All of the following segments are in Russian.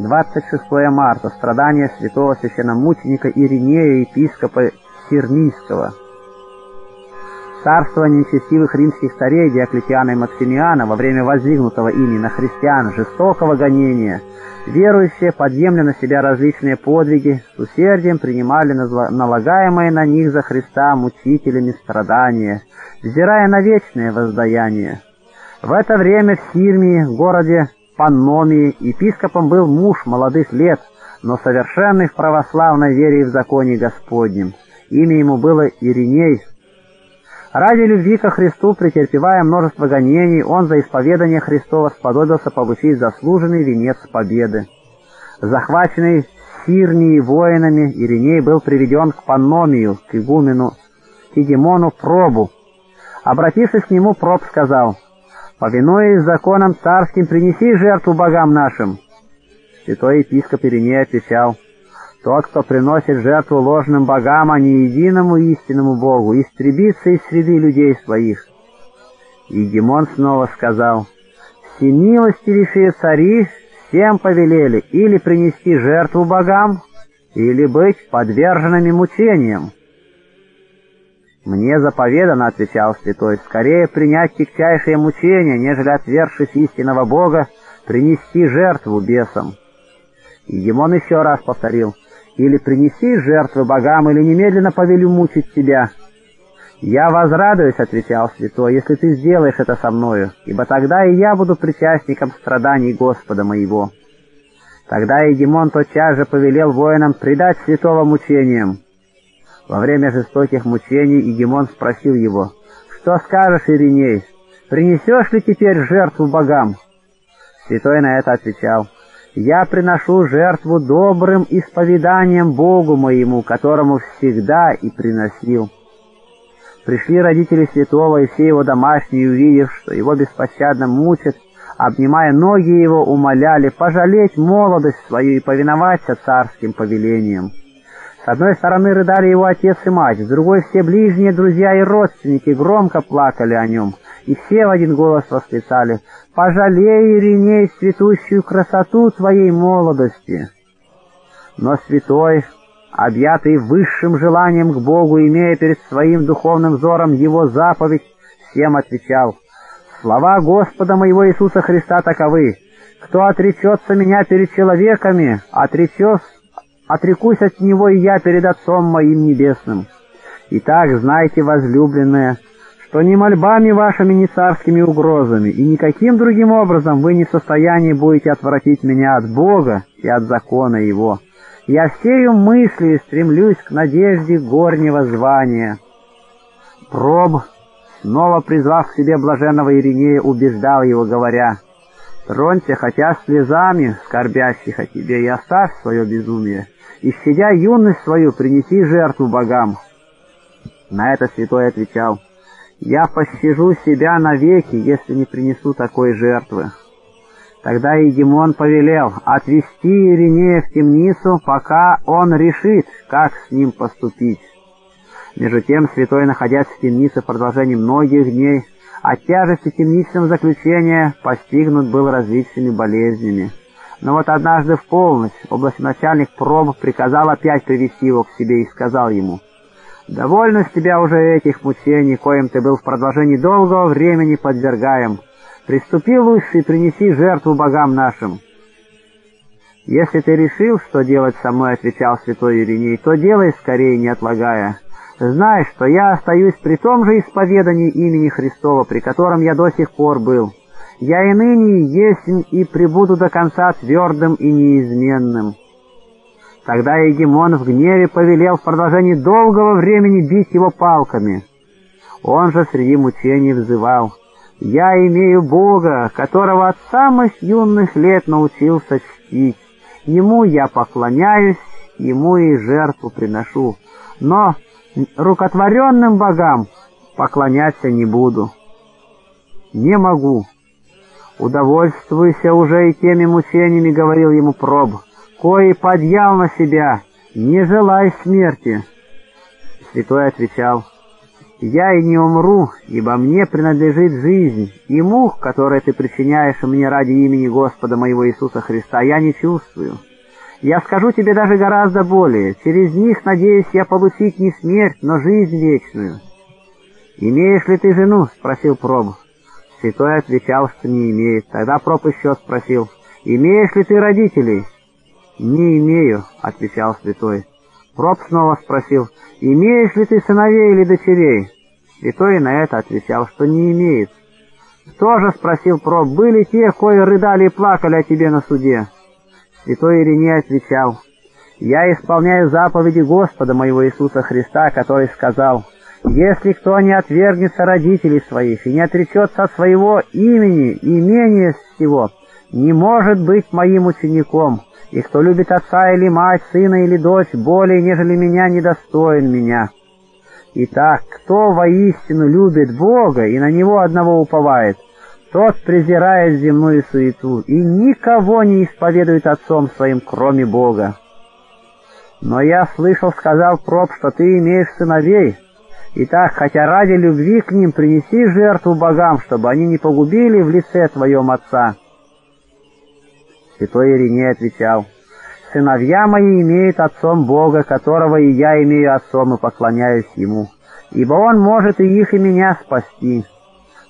26 марта. Страдания святого священномученика Иринея, епископа Сирмийского. Царствование нечестивых римских царей Диоклетиана и Максимиана во время воздвигнутого ими на христиан жестокого гонения, верующие, подъемля на себя различные подвиги, с усердием принимали налагаемые на них за Христа мучителями страдания, взирая на вечное воздаяние. В это время в Сирмии, городе Панномии, епископом был муж молодых лет, но совершенный в православной вере и в законе Господнем. Имя ему было Ириней, Ради любви ко Христу, претерпевая множество гонений, он за исповедание Христова сподобился получить заслуженный венец победы. Захваченный Сирнией воинами, Ириней был приведен к Панномию, к игумену Тигемону Пробу. Обратившись к нему, Проб сказал, «Повинуясь законам царским, принеси жертву богам нашим». Святой епископ Ириней отвечал, тот, кто приносит жертву ложным богам, а не единому истинному Богу, истребится из среды людей своих. И Гемон снова сказал, «Всемилостивейшие цари всем повелели или принести жертву богам, или быть подверженными мучениям». «Мне заповедано, — отвечал святой, — скорее принять тягчайшие мучения, нежели, отвергшись истинного Бога, принести жертву бесам». И Гемон еще раз повторил, — или принеси жертвы богам, или немедленно повелю мучить тебя». «Я возрадуюсь», — отвечал святой, — «если ты сделаешь это со мною, ибо тогда и я буду причастником страданий Господа моего». Тогда Егемон тотчас же повелел воинам предать святого мучениям. Во время жестоких мучений Егемон спросил его, «Что скажешь, Ириней, принесешь ли теперь жертву богам?» Святой на это отвечал, — я приношу жертву добрым исповеданием Богу моему, которому всегда и приносил. Пришли родители святого и все его домашние, увидев, что его беспощадно мучат, обнимая ноги его, умоляли пожалеть молодость свою и повиноваться царским повелениям. С одной стороны рыдали его отец и мать, с другой все ближние друзья и родственники громко плакали о нем — и все в один голос восклицали «Пожалей, Ириней, цветущую красоту твоей молодости!» Но святой, объятый высшим желанием к Богу, имея перед своим духовным взором его заповедь, всем отвечал «Слова Господа моего Иисуса Христа таковы, кто отречется меня перед человеками, отречешь, отрекусь от него и я перед Отцом моим Небесным. Итак, знайте, возлюбленные, что ни мольбами вашими, ни царскими угрозами, и никаким другим образом вы не в состоянии будете отвратить меня от Бога и от закона Его. Я всею мыслью стремлюсь к надежде горнего звания. Проб, снова призвав к себе блаженного Иринея, убеждал его, говоря, «Тронься хотя слезами, скорбящих о тебе, и оставь свое безумие, и, щадя юность свою, принеси жертву богам». На это святой отвечал, — я пощажу себя навеки, если не принесу такой жертвы. Тогда Егемон повелел отвести Иринея в темницу, пока он решит, как с ним поступить. Между тем святой, находясь в темнице в продолжении многих дней, от тяжести темничного заключения постигнут был различными болезнями. Но вот однажды в полночь областначальник проб приказал опять привести его к себе и сказал ему — Довольно с тебя уже этих мучений, коим ты был в продолжении долгого времени подвергаем. Приступи лучше и принеси жертву богам нашим. Если ты решил, что делать со мной, — отвечал святой Ириней, — то делай скорее, не отлагая. Знай, что я остаюсь при том же исповедании имени Христова, при котором я до сих пор был. Я и ныне есть и пребуду до конца твердым и неизменным. Тогда Егемон в гневе повелел в продолжении долгого времени бить его палками. Он же среди мучений взывал, «Я имею Бога, которого от самых юных лет научился чтить. Ему я поклоняюсь, ему и жертву приношу, но рукотворенным богам поклоняться не буду. Не могу. Удовольствуйся уже и теми мучениями, — говорил ему Проб, — кои подъял на себя, не желай смерти. Святой отвечал, Я и не умру, ибо мне принадлежит жизнь, и мух, которые ты причиняешь мне ради имени Господа моего Иисуса Христа, я не чувствую. Я скажу тебе даже гораздо более. Через них, надеюсь я получить не смерть, но жизнь вечную. «Имеешь ли ты жену?» — спросил Проб. Святой отвечал, что не имеет. Тогда Проб еще спросил, «Имеешь ли ты родителей?» «Не имею», — отвечал святой. Проб снова спросил, «Имеешь ли ты сыновей или дочерей?» Святой на это отвечал, что не имеет. Тоже спросил Проб, «Были те, кои рыдали и плакали о тебе на суде?» Святой Ириней отвечал, «Я исполняю заповеди Господа моего Иисуса Христа, который сказал, «Если кто не отвергнется родителей своих и не отречется от своего имени и имения всего, не может быть моим учеником, и кто любит отца или мать, сына или дочь более, нежели меня, недостоин меня». Итак, кто воистину любит Бога и на Него одного уповает, тот презирает земную суету и никого не исповедует отцом своим, кроме Бога. Но я слышал, сказал проб, что ты имеешь сыновей. Итак, хотя ради любви к ним принеси жертву богам, чтобы они не погубили в лице твоем отца. Святой Ириней отвечал, «Сыновья мои имеют отцом Бога, которого и я имею отцом и поклоняюсь ему, ибо он может и их, и меня спасти».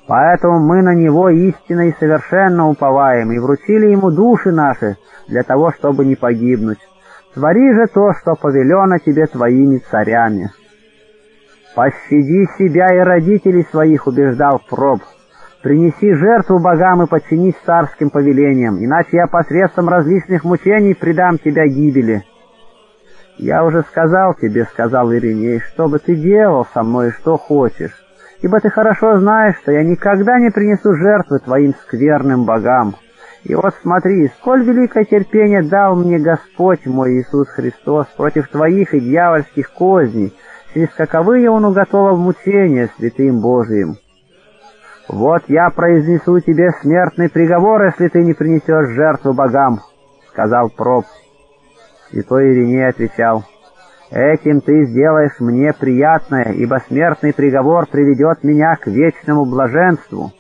Поэтому мы на Него истинно и совершенно уповаем и вручили Ему души наши для того, чтобы не погибнуть. Твори же то, что повелено тебе твоими царями. Пощади себя и родителей своих, убеждал Проб. Принеси жертву богам и подчинись царским повелениям, иначе я посредством различных мучений предам тебя гибели. Я уже сказал тебе, сказал Ириней, что бы ты делал со мной что хочешь ибо ты хорошо знаешь, что я никогда не принесу жертвы твоим скверным богам. И вот смотри, сколь великое терпение дал мне Господь мой Иисус Христос против твоих и дьявольских козней, через каковые Он уготовал мучения святым Божиим. Вот я произнесу тебе смертный приговор, если ты не принесешь жертву богам, — сказал проб. Святой Ириней отвечал, — Этим ты сделаешь мне приятное, ибо смертный приговор приведет меня к вечному блаженству.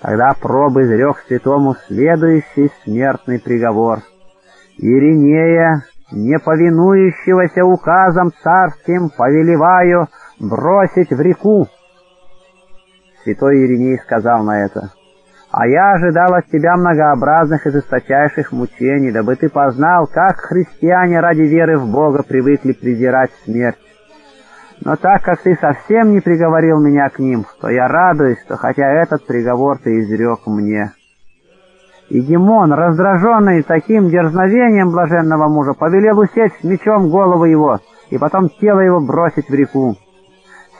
Тогда пробы изрек святому следующий смертный приговор. Иринея, не повинующегося указам царским, повелеваю бросить в реку. Святой Ириней сказал на это, а я ожидал от тебя многообразных и жесточайших мучений, дабы ты познал, как христиане ради веры в Бога привыкли презирать смерть. Но так как ты совсем не приговорил меня к ним, то я радуюсь, что хотя этот приговор ты изрек мне. И Димон, раздраженный таким дерзновением блаженного мужа, повелел усечь мечом голову его и потом тело его бросить в реку.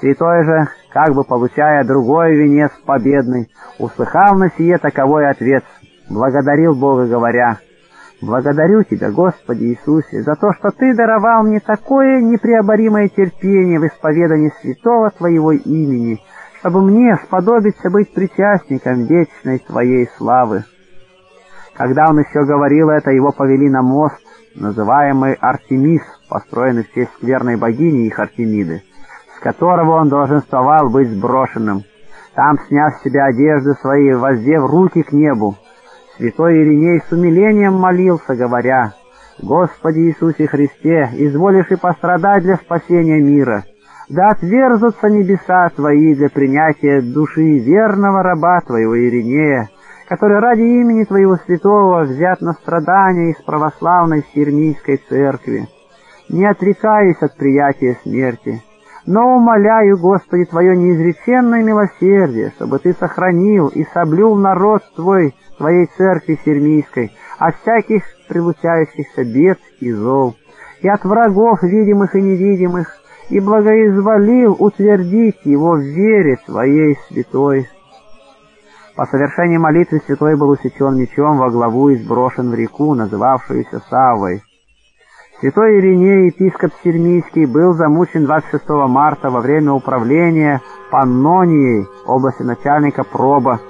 Святой же, как бы получая другой венец победный, услыхал на сие таковой ответ, благодарил Бога, говоря, «Благодарю Тебя, Господи Иисусе, за то, что Ты даровал мне такое непреоборимое терпение в исповедании святого Твоего имени, чтобы мне сподобиться быть причастником вечной Твоей славы». Когда он еще говорил это, его повели на мост, называемый Артемис, построенный в честь скверной богини их Артемиды с которого он долженствовал быть сброшенным. Там, сняв с себя одежды свои, воздев руки к небу, святой Ириней с умилением молился, говоря, «Господи Иисусе Христе, изволишь и пострадать для спасения мира, да отверзутся небеса Твои для принятия души верного раба Твоего Иринея, который ради имени Твоего святого взят на страдания из православной Сирмийской церкви. Не отрекаюсь от приятия смерти» Но умоляю, Господи, Твое неизреченное милосердие, чтобы Ты сохранил и соблюл народ Твой, Твоей церкви Сермийской, от всяких прилучающихся бед и зол, и от врагов видимых и невидимых, и благоизволил утвердить его в вере Твоей святой. По совершении молитвы святой был усечен мечом во главу и сброшен в реку, называвшуюся Савой. Святой Ириней, епископ Сирмийский, был замучен 26 марта во время управления Паннонией, области начальника проба,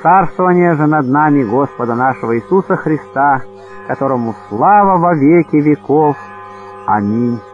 царствование же над нами Господа нашего Иисуса Христа, которому слава во веки веков. Аминь.